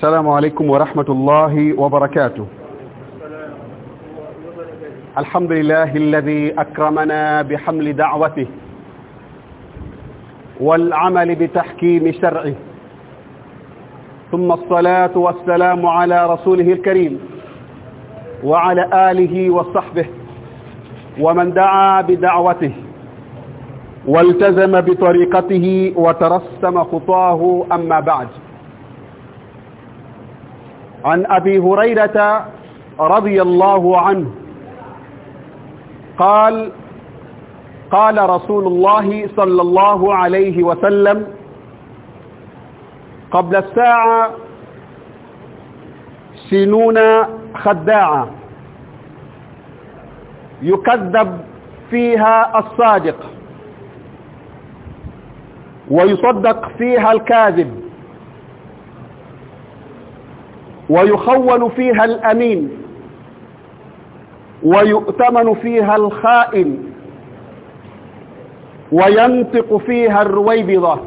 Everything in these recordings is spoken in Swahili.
السلام عليكم ورحمة الله وبركاته. الحمد لله الذي أكرمنا بحمل دعوته والعمل بتحكيم شرعه. ثم الصلاة والسلام على رسوله الكريم وعلى آله وصحبه ومن دعا بدعوته والتزم بطريقته وترسم خطاه أما بعد. عن أبي هريرة رضي الله عنه قال قال رسول الله صلى الله عليه وسلم قبل الساعة سنون خداعة يكذب فيها الصادق ويصدق فيها الكاذب. ويخول فيها الأمين ويؤتمن فيها الخائن وينطق فيها الرويبضة.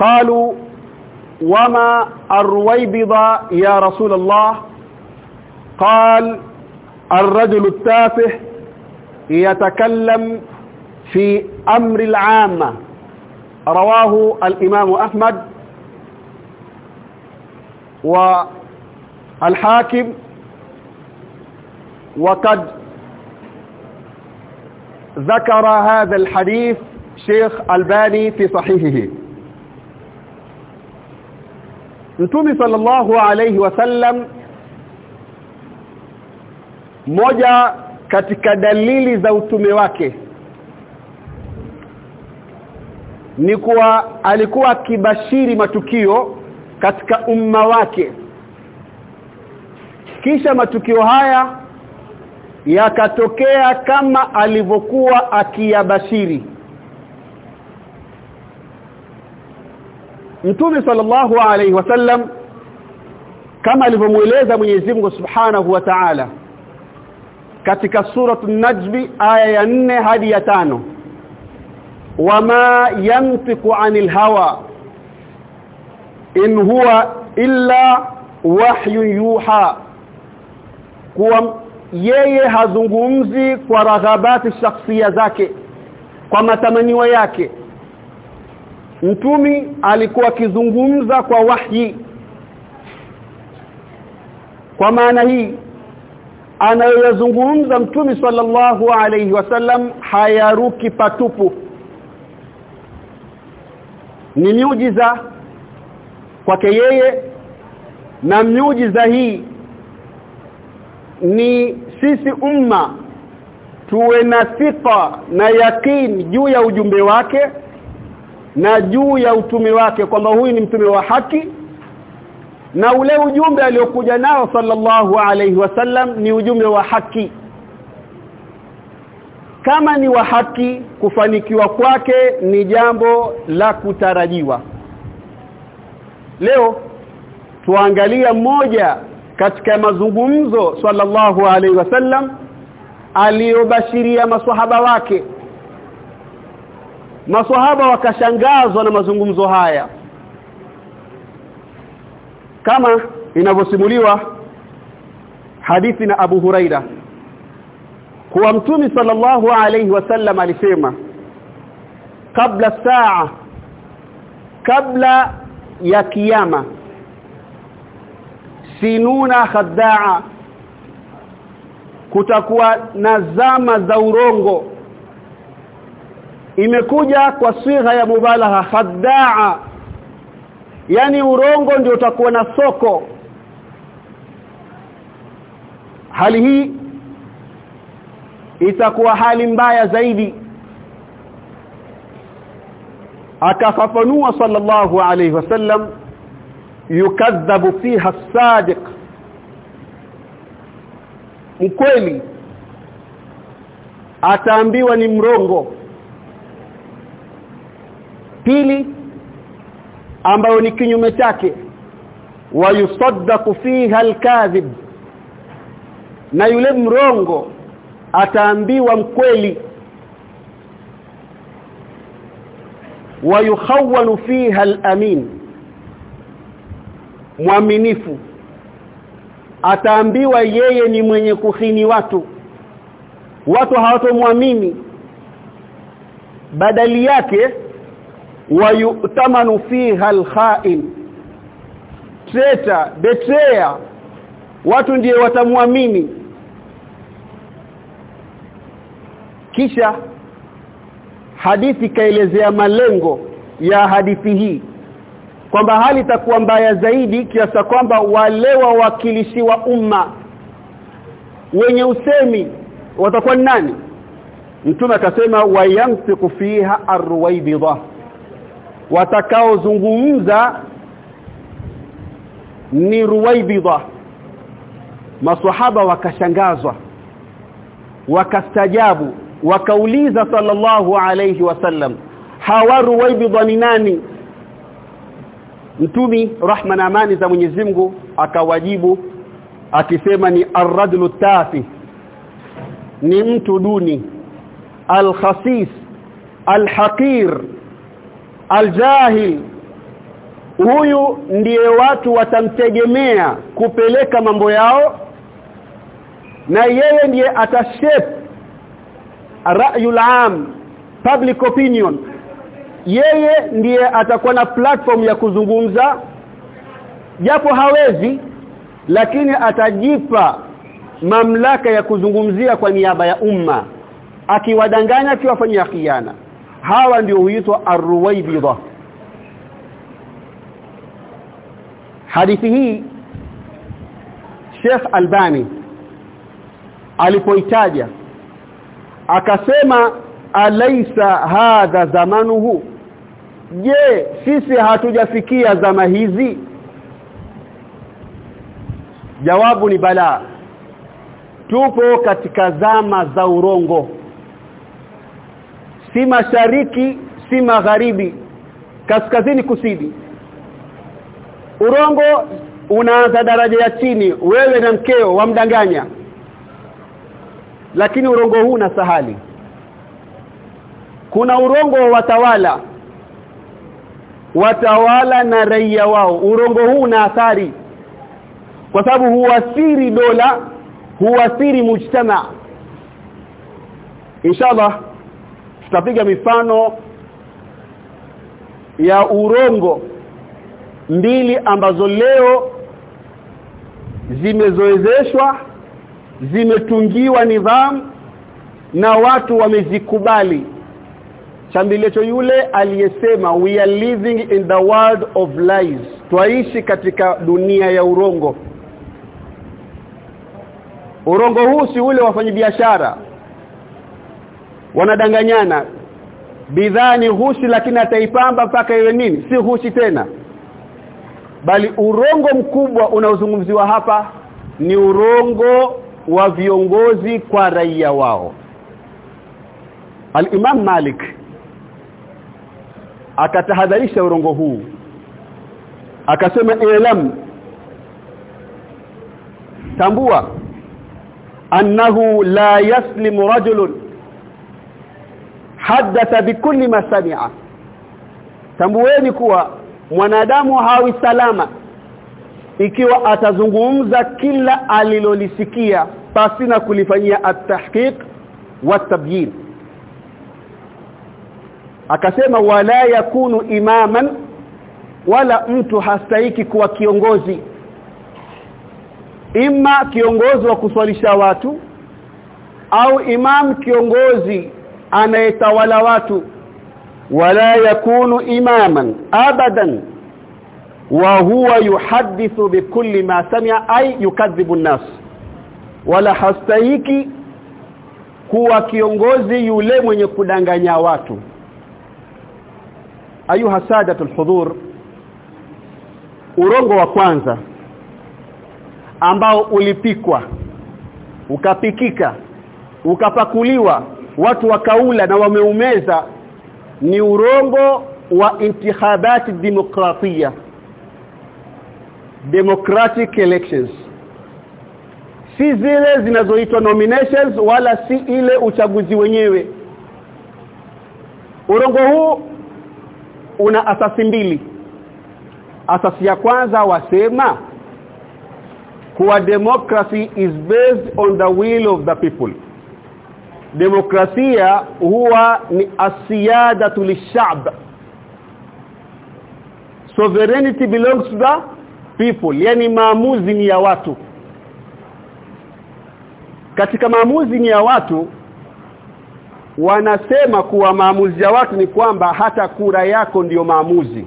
قالوا وما الرويبضة يا رسول الله؟ قال الرجل التافه يتكلم في أمر العامة. رواه الإمام أحمد والحاكم وقد ذكر هذا الحديث شيخ ألباني في صحيحه. نبي صلى الله عليه وسلم moja katika dalili za utume wake ni kuwa alikuwa kibashiri katika umma wake. Kisha matukio haya yakatokea kama alivyokuwa akiyabashiri. Mtume sallallahu alaihi wasallam kama alivyomueleza Mwenyezi Mungu Subhanahu wa Ta'ala katika suratu Najmi aya ya nne hadi ya tano. Wama yantiqu anil hawa in huwa illa wahyu yuha. Kuwa yeye hazungumzi kwa raghabati shakhsia zake kwa matamanio yake. Mtumi alikuwa akizungumza kwa wahyi. Kwa maana hii anayozungumza mtumi sallallahu alayhi wasallam hayaruki patupu. Ni miujiza kwake yeye na miujiza hii ni sisi umma tuwe na thika na yakini juu ya ujumbe wake na juu ya utume wake kwamba huyu ni mtume wa haki na ule ujumbe aliokuja nao sallallahu alayhi wasallam ni ujumbe wa haki. Kama ni wa haki kufanikiwa kwake ni jambo la kutarajiwa leo tuangalia mmoja katika mazungumzo sallallahu alaihi wasallam aliyobashiria maswahaba wake. Maswahaba wakashangazwa na mazungumzo haya. Kama inavyosimuliwa hadithi na Abu Huraira kuwa mtumi sallallahu alayhi wasallam alisema kabla saa kabla ya kiyama. Sinuna khadaa. Kutakuwa na zama za urongo. Imekuja kwa swigha ya mubalagha khadaa. Yani urongo ndio utakuwa na soko. Hali hii itakuwa hali mbaya zaidi akafafanua sallallahu alayhi wasallam yukadhabu fiha sadiq mkweli ataambiwa ni mrongo. Pili ambayo ni kinyume chake wayusaddaqu fiha alkadhib. Na yule mrongo ataambiwa mkweli wayukhawwalu fiha alamin. Mwaminifu. Ataambiwa yeye ni mwenye kuhini watu. Watu hawatomwamini. Badali yake wayutamanu fiha alkhain. Traitor betrayer watu ndiye watamwamini. Kisha hadithi kaelezea malengo ya hadithi hii kwamba hali itakuwa mbaya zaidi kiasi kwamba wale wawakilishi wa umma wenye usemi watakuwa nani? Mtume akasema wayamsiku fiha arwaibidha watakaozungumza ni ruwaibidha maswahaba wakashangazwa wakastajabu wakauliza sallallahu alayhi wasallam hawaru ruwaibidha ni nani? Mtumi rahma na amani za Mwenyezi Mungu akawajibu akisema ni arradlu tafi ni mtu duni alkhasis alhaqir aljahil. Huyu ndiye watu watamtegemea kupeleka mambo yao na yeye ndiye atashape ra'yul am public opinion. Yeye ndiye atakuwa na platform ya kuzungumza japo hawezi lakini atajipa mamlaka ya kuzungumzia kwa niaba ya umma akiwadanganya akiwafanyia khiana hawa ndio huitwa arwaibidha hadithi hii Sheikh Albani alipoitaja akasema alaisa hadha zamanuhu? Je sisi hatujafikia zama hizi? Jawabu ni bala. Tupo katika zama za urongo. Si mashariki si magharibi kaskazini kusidi urongo unaanza daraja ya chini wewe na mkeo wamdanganya lakini urongo huu na sahali. Kuna urongo wa watawala. Watawala na raia wao. Urongo huu na athari. Kwa sababu huasiri dola huathiri mujtama. Inshallah tutapiga mifano ya urongo mbili ambazo leo zimezoezeshwa zimetungiwa nidhamu na watu wamezikubali. Chambilecho yule aliyesema we are living in the world of lies. Twaishi katika dunia ya urongo. Urongo huu si ule wafanyabiashara. Wanadanganyana. Bidhaa ni hushi lakini ataipamba mpaka iwe nini? Si hushi tena. Bali urongo mkubwa unaozungumziwa hapa ni urongo wa viongozi kwa raia wao. Al-Imam Malik akatahadharisha urongo huu. Akasema ilam tambua annahu la yaslimu rajulun hadatha bikulli ma sami'a. Tambueni kuwa mwanadamu hawi salama ikiwa atazungumza kila alilolisikia pasina kulifanyia at-tahqiq wat-tabyin akasema wala yakunu imaman wala mtu hastaiki kuwa kiongozi. Imma kiongozi wa kuswalisha watu au imam kiongozi anayetawala watu. Wala yakunu imaman abadan wa huwa yuhaddithu bikulli ma sami'a ay yukadhibu an-nas wala hastahiki kuwa kiongozi yule mwenye kudanganya watu. Ayu hasadatul hudhur urongo wa kwanza ambao ulipikwa ukapikika ukapakuliwa watu wakaula na wameumeza ni urongo wa intihabati demokratia democratic elections si zile zinazoitwa nominations wala si ile uchaguzi wenyewe. Urongo huu una asasi mbili. Asasi ya kwanza wasema kuwa democracy is based on the will of the people. Demokrasia huwa ni asiyada tulishab sovereignty belongs to the people yani maamuzi ni ya watu katika maamuzi ni ya watu wanasema kuwa maamuzi ya watu ni kwamba hata kura yako ndiyo maamuzi.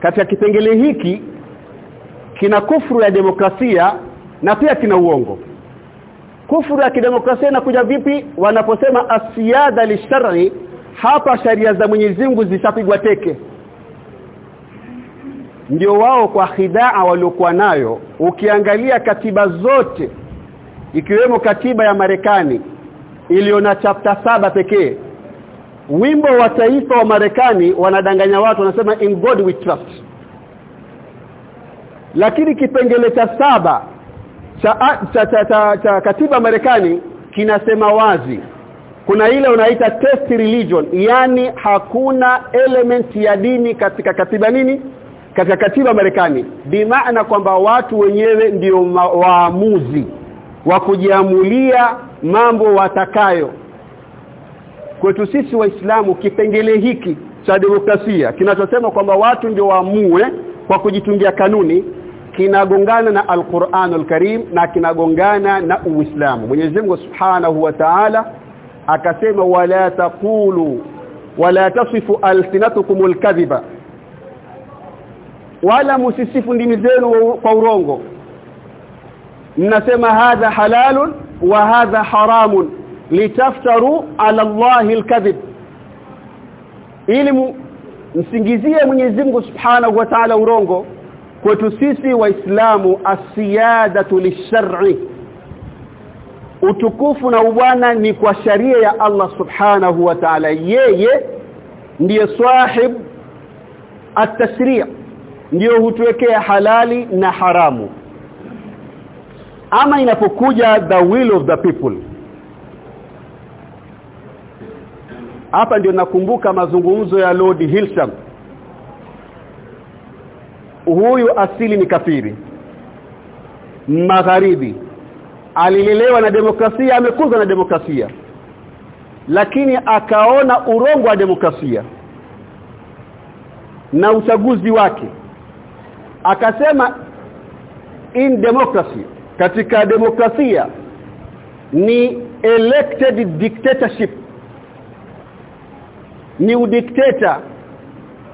Katika kipengele hiki kina kufuru ya demokrasia na pia kina uongo. Kufuru ya kidemokrasia inakuja vipi? Wanaposema asiyada lishari hapa sharia za Mwenyezi Mungu zishapigwa teke ndio wao kwa khidaa waliokuwa nayo. Ukiangalia katiba zote ikiwemo katiba ya Marekani iliyo na chapter saba pekee wimbo wa taifa wa Marekani wanadanganya watu wanasema in God we trust. Lakini kipengele cha saba cha, cha, cha, cha, cha katiba Marekani kinasema wazi. Kuna ile unaita test religion yani hakuna element ya dini katika katiba nini katika katiba Marekani bimaana kwamba watu wenyewe ndio waamuzi wa kujiamulia mambo watakayo. Kwetu sisi waislamu kipengele hiki cha demokrasia kinachosema kwamba watu ndio waamue kwa kujitungia kanuni kinagongana na Al-Qur'anul Karim na kinagongana na Uislamu. Mwenyezi Mungu Subhanahu wa Ta'ala akasema wala taqulu wala tasifu alsinatukumul kadhiba wala musisifu ndimi zenu kwa urongo. Mnasema hadha halalun wa hadha haramun litaftaru ala Allahi alkadhib. Ili msingizie Mwenyezi Mungu Subhanahu wa Ta'ala urongo kwetu sisi waislamu asiyadatu lishar'i utukufu na ubwana ni kwa sharia ya Allah Subhanahu wa Ta'ala. Yeye ndiye sahib at-tashri' ndiyo hutuwekea halali na haramu. Ama inapokuja the will of the people. Hapa ndio nakumbuka mazungumzo ya Lord Hilsham. Huyu asili ni kafiri. Magharibi. Alilelewa na demokrasia amekuzwa na demokrasia. Lakini akaona urongo wa demokrasia na uchaguzi wake akasema in democracy katika demokrasia ni elected dictatorship. Ni udikteta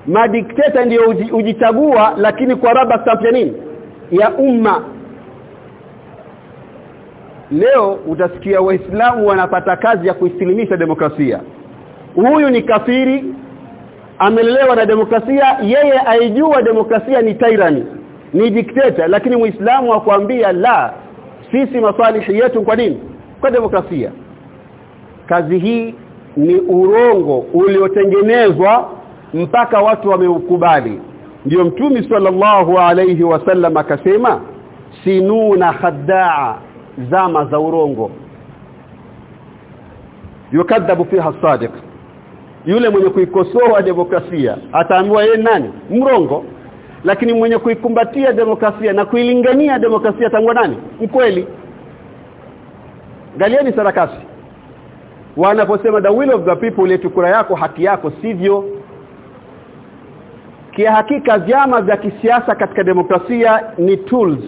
madikteta ndio ujichagua lakini kwa raba stamp ya nini? Ya umma. Leo utasikia waislamu wanapata kazi ya kuisilimisha demokrasia. Huyu ni kafiri amelelewa na demokrasia yeye aijua demokrasia ni tyranny ni dikteta lakini muislamu akwambia la sisi maswalihi yetu kwa nini? Kwa demokrasia. Kazi hii ni urongo uliotengenezwa mpaka watu wameukubali. Ndio mtume sallallahu alayhi wasallam akasema sinuna khadaa zama za urongo. Yukadhabu fiha sadiq yule mwenye kuikosoa demokrasia ataambiwa yeye nani? Mrongo. Lakini mwenye kuikumbatia demokrasia na kuilingania demokrasia tangwa nani? Mkweli. Galieni sarakasi. Wanaposema the will of the people ile kura yako haki yako sivyo. Kia hakika vyama vya kisiasa katika demokrasia ni tools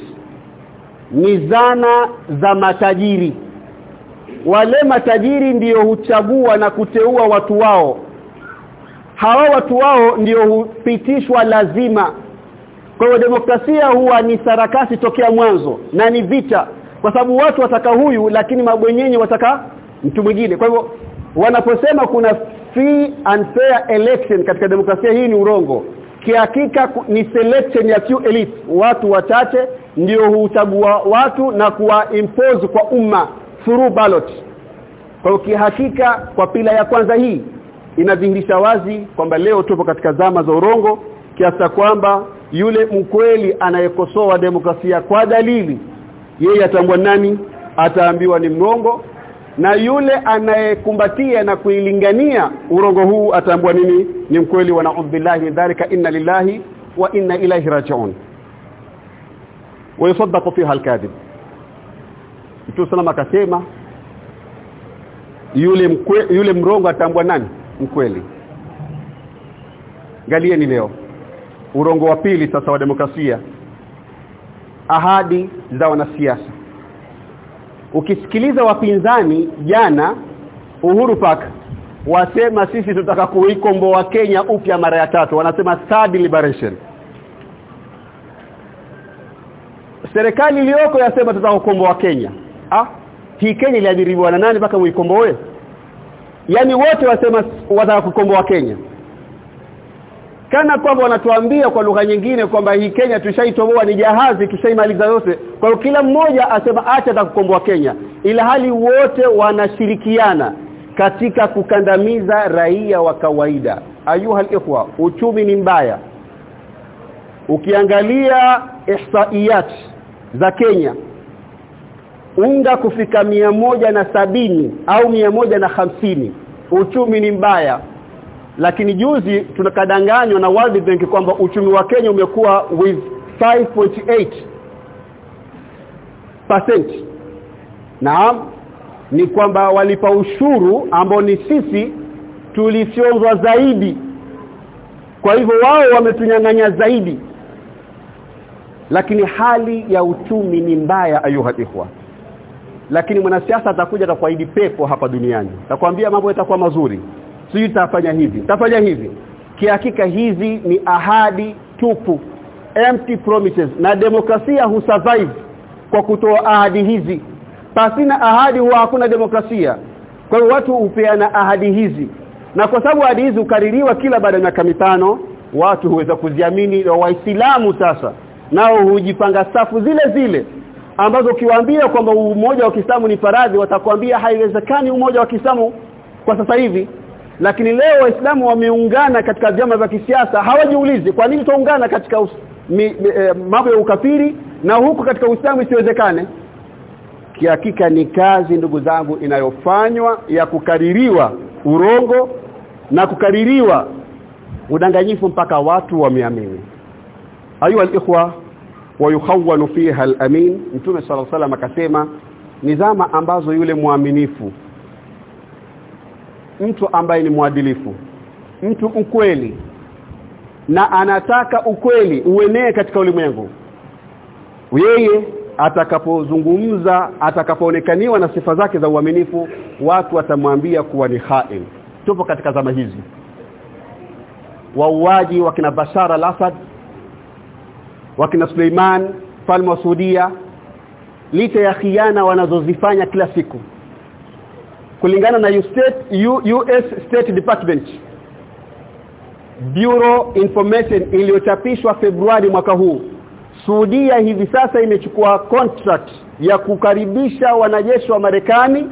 ni zana za matajiri. Wale matajiri ndiyo huchagua na kuteua watu wao hawa watu wao ndio hupitishwa lazima. Kwa hiyo demokrasia huwa ni sarakasi tokea mwanzo na ni vita. Kwa sababu watu wataka huyu lakini mabwenyenye wataka mtu mwingine. Kwa hivyo wanaposema kuna free and fair election katika demokrasia hii ni urongo. Kihakika ni selection ya few elite watu wachache ndio huchagua watu na kuwa impose kwa umma through ballot. Kwa hiyo kihakika kwa pila ya kwanza hii inadhihirisha wazi kwamba leo tupo katika zama za urongo kiasi kwamba yule mkweli anayekosoa demokrasia kwa dalili yeye atambua nani ataambiwa ni mrongo na yule anayekumbatia na kuilingania urongo huu atambua nini ni mkweli. Wa naudhillahi dhalika inna lillahi wa inna ilaihi raji'un. ويصدق فيها al-kadhib. Mtume salama akasema yule mkwe, yule mrongo atambua nani mkweli Galieni leo urongo wa pili sasa wa demokrasia. Ahadi za wanasiasa. Ukisikiliza wapinzani jana Uhuru Park wasema sisi tutaka kuikomboa Kenya upya mara ya tatu. Wanasema third liberation. Serikali iliyoko yasema tutaka kukomboa Kenya. Ah hii Kenya iliadhiriwa na nani mpaka muikomboe yani wote wasema wataka kukomboa wa Kenya. Kana kwamba wanatuambia kwa lugha nyingine kwamba hii Kenya tushaitoboa ni jahazi tushaimaliza yote. Kwa hiyo kila mmoja asema acha atakukomboa Kenya. Ila hali wote wanashirikiana katika kukandamiza raia wa kawaida. Ayuha ikhwa uchumi ni mbaya. Ukiangalia ihsaiyat za Kenya unga kufika mia moja na sabini au mia moja na hamsini. Uchumi ni mbaya. Lakini juzi tunakadanganywa na World Bank kwamba uchumi wa Kenya umekuwa with 5.8 naam ni kwamba walipa ushuru ambao ni sisi tulifyonzwa zaidi. Kwa hivyo wao wametunyang'anya zaidi. Lakini hali ya uchumi ni mbaya ayuha ikhwa lakini mwanasiasa atakuja atakuahidi pepo hapa duniani. Atakwambia mambo yatakuwa mazuri. Sijui tafanya hivi. Tafanya hivi. Kihakika hizi ni ahadi tupu. Empty promises. Na demokrasia husurvive kwa kutoa ahadi hizi. Pasina ahadi huwa hakuna demokrasia. Kwa hiyo watu hupeana ahadi hizi. Na kwa sababu ahadi hizi ukaririwa kila baada ya miaka mitano watu huweza kuziamini. Na waislamu sasa nao hujipanga safu zile zile ambazo ukiwaambia kwamba umoja wa Kiislamu ni faradhi watakwambia haiwezekani umoja wa Kiislamu kwa sasa hivi. Lakini leo waislamu wameungana katika vyama vya kisiasa. Hawajiulizi kwa nini tuungana katika eh, mambo ya ukafiri na huku katika Uislamu isiwezekane? Kihakika ni kazi ndugu zangu inayofanywa ya kukaririwa urongo na kukaririwa udanganyifu mpaka watu wameamini. Ayu alikhwa wayukhawwanu fiha al-amin. Mtume sallallahu wasallam akasema nizama ambazo yule mwaminifu mtu ambaye ni mwadilifu mtu mkweli na anataka ukweli uenee katika ulimwengu yeye atakapozungumza atakapoonekaniwa na sifa zake za uaminifu watu watamwambia kuwa ni khain tupo katika zama hizi. Wauaji wakina Bashar al-Assad wakina Suleiman falme wa Saudia licha ya khiana wanazozifanya kila siku. Kulingana na US State Department Bureau Information iliyochapishwa Februari mwaka huu Saudia hivi sasa imechukua contract ya kukaribisha wanajeshi wa Marekani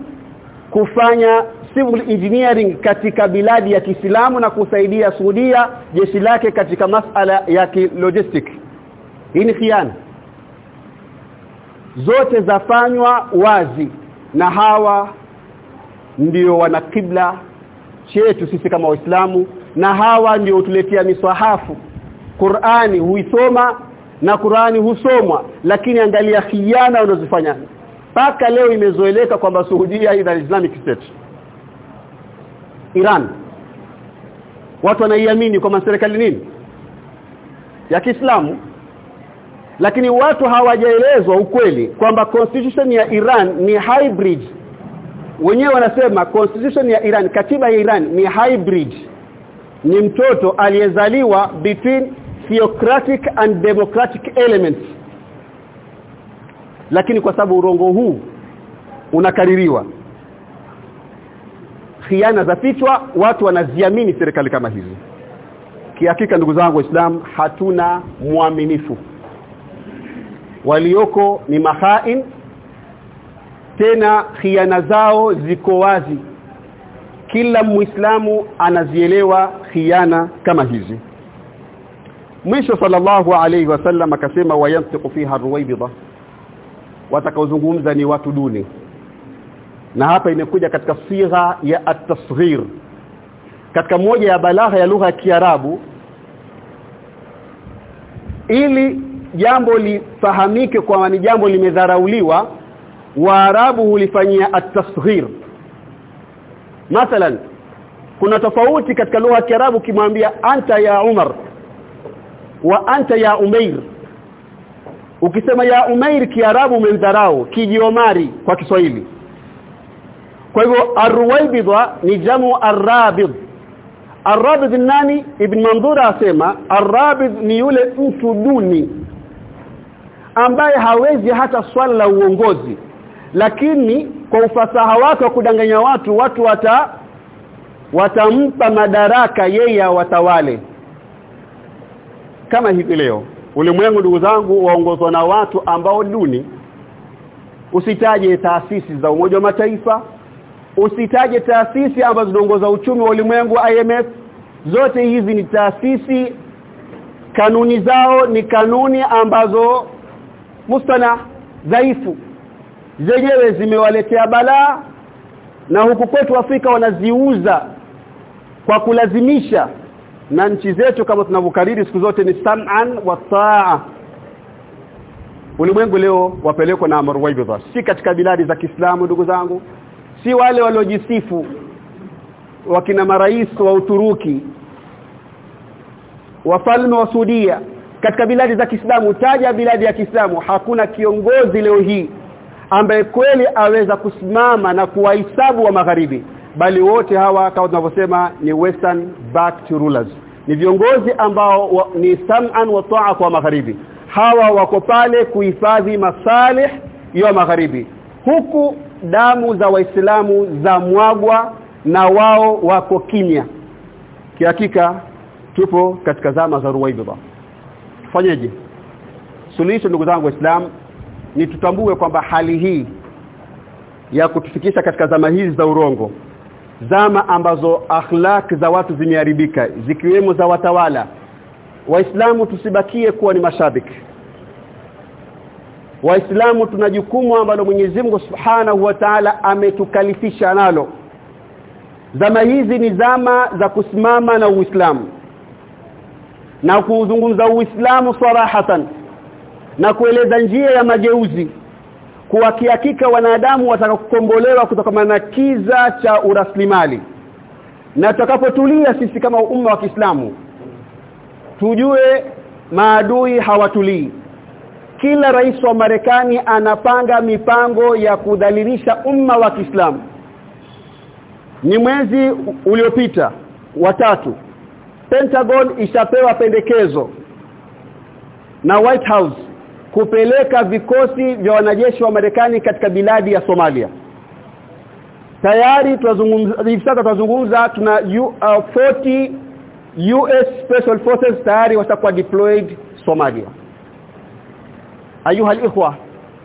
kufanya civil engineering katika biladi ya Kiislamu na kusaidia Saudia jeshi lake katika masala ya logistic hii ni khiana. Zote zafanywa wazi na hawa ndio wana kibla chetu sisi kama waislamu na hawa ndio utuletea miswahafu. Qur'ani huisoma na Qur'ani husomwa lakini angalia khiana wanazofanya paka leo imezoeleka kwamba Saudia ina Islamic State. Iran. Watu wanaiamini kwamba serikali nini? Ya Kiislamu lakini watu hawajaelezwa ukweli kwamba constitution ya Iran ni hybrid. Wenyewe wanasema constitution ya Iran katiba ya Iran ni hybrid. Ni mtoto aliyezaliwa between theocratic and democratic elements. Lakini kwa sababu urongo huu unakaririwa khiana za fichwa watu wanaziamini serikali kama hizi. Kihakika ndugu zangu waislamu hatuna muaminifu walioko ni mahain tena khiana zao ziko wazi. Kila muislamu anazielewa khiana kama hizi. Mwisho sallallahu alayhi wasallam akasema wayantiqu fiha ruwaybida. Watakaozungumza ni watu duni. Na hapa imekuja katika sigha ya at-tasghir. Katika moja ya balagha ya lugha ya Kiarabu ili jambo lifahamike kwa ni jambo limedharauliwa Waarabu hulifanyia at-tasghir. Mathalan kuna tofauti katika lugha ya Kiarabu kimwambia anta ya Umar wa anta ya Umair. Ukisema ya Umair Kiarabu umemdharau kijiomari kwa Kiswahili. Kwa hivyo arwaibidha ni jamu arrabid arrabid nani? Ibn Mandura asema arrabid ni yule mtu duni ambaye hawezi hata swala la uongozi. Lakini kwa ufasaha wake wa kudanganya watu watu wata watampa madaraka yeye watawale kama hivi leo ulimwengu ndugu zangu waongozwa na watu ambao duni. Usitaje taasisi za umoja wa mataifa usitaje taasisi ambazo zinaongoza uchumi wa ulimwengu IMF zote hizi ni taasisi kanuni zao ni kanuni ambazo mustana dhaifu zenyewe zimewaletea balaa na huku kwetu Afrika wanaziuza kwa kulazimisha na nchi zetu kama tunavyokariri siku zote ni sam'an wa ta'a. Ulimwengu leo wapelekwa na amru waibidha si katika biladi za Kiislamu ndugu zangu. Si wale waliojisifu wakina marais wa Uturuki wafalme wa Saudia katika biladi za Kiislamu taja biladi ya Kiislamu hakuna kiongozi leo hii ambaye kweli aweza kusimama na kuwahesabu wa magharibi bali wote hawa kama tunavyosema ni western back to rulers. Ni viongozi ambao wa, ni sam'an wa ta'a kwa magharibi. Hawa wako pale kuhifadhi masalih ya magharibi. Huku damu za waislamu za mwagwa na wao wako kimya. Kihakika tupo katika zama za ruwaibidha fanyeje suluhisho ndugu zangu waislamu ni tutambue kwamba hali hii ya kutufikisha katika zama hizi za urongo zama ambazo akhlaq za watu zimeharibika zikiwemo za watawala waislamu tusibakie kuwa ni mashabiki waislamu tuna jukumu ambalo Mwenyezi Mungu Subhanahu wa Ta'ala ametukalifisha nalo. Zama hizi ni zama za kusimama na Uislamu na kuzungumza Uislamu sarahatan na kueleza njia ya mageuzi kuwa kihakika wanadamu watakakukombolewa kutokana na kiza cha uraslimali. Na tutakapotulia sisi kama umma wa Kiislamu tujue maadui hawatulii. Kila rais wa Marekani anapanga mipango ya kudhalilisha umma wa Kiislamu. Ni mwezi uliopita watatu Pentagon ishapewa pendekezo na White House kupeleka vikosi vya wanajeshi wa Marekani katika biladi ya Somalia. Tayari tunazungumza hivi sasa tunazungumza tuna uh, 40 US Special Forces tayari watakuwa deployed Somalia. Ayuha ikhwa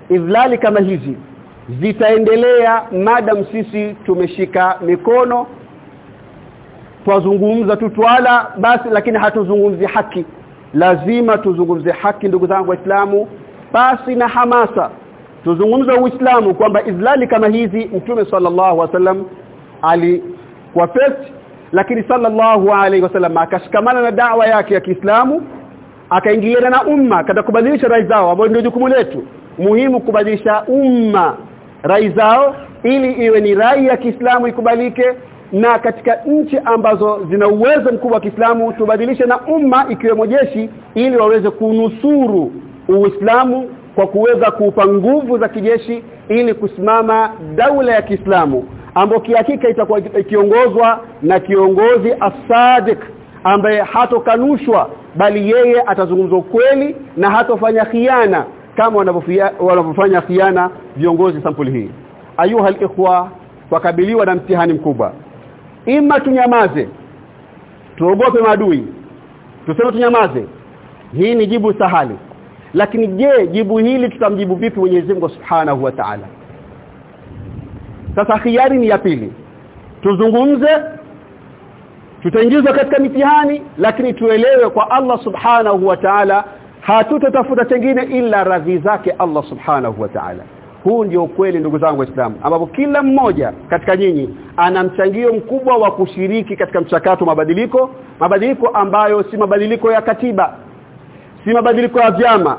izlali kama hizi zitaendelea madam sisi tumeshika mikono twazungumza tu twala basi lakini hatuzungumzi haki. Lazima tuzungumze haki ndugu zangu waislamu. Basi na hamasa. Tuzungumze uislamu kwamba izlali kama hizi mtume sallallahu wasallam alikuwa pesi lakini sallallahu alaihi wasallam akashikamana na da'wa yake ya Kiislamu akaingiliana na umma kada kubadilisha rai zao ambayo ndio jukumu letu. Muhimu kubadilisha umma rai zao ili iwe ni rai ya Kiislamu ikubalike na katika nchi ambazo zina uwezo mkubwa wa Kiislamu tubadilishe na umma ikiwemo jeshi ili waweze kunusuru Uislamu kwa kuweza kuupa nguvu za kijeshi ili kusimama daula ya Kiislamu ambayo kihakika itakuwa ikiongozwa na kiongozi asadik ambaye hatokanushwa bali yeye atazungumza ukweli na hatofanya khiana kama wanavyofanya khiana viongozi sampuli hii. Ayuha alikhwa wakabiliwa na mtihani mkubwa ima tunyamaze. Tuogope maadui. Tuseme tunyamaze. Hii ni jibu sahali. Lakini je jibu hili tutamjibu vipi Mwenyezi Mungu Subhanahu wa Ta'ala? Sasa khiari ni ya pili. Tuzungumze tutaingizwa katika mitihani lakini tuelewe kwa Allah Subhanahu wa Ta'ala hatutatafuta tengine ila radhi zake Allah Subhanahu wa Ta'ala huu ndio ukweli ndugu zangu waislamu ambapo kila mmoja katika nyinyi ana mchangio mkubwa wa kushiriki katika mchakato mabadiliko mabadiliko ambayo si mabadiliko ya katiba si mabadiliko ya vyama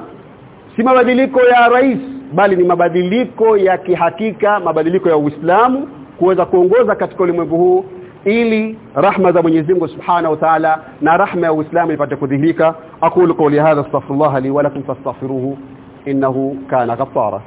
si mabadiliko ya rais bali ni mabadiliko ya kihakika mabadiliko ya Uislamu kuweza kuongoza katika ulimwengu huu ili rahma za Mwenyezi Mungu Subhanahu wa Ta'ala na rahma ya Uislamu ipate kudhihirika. Aqulu qawli hadha astaghfirullah li wa lakum fastaghfiruhu innahu kana ghaffara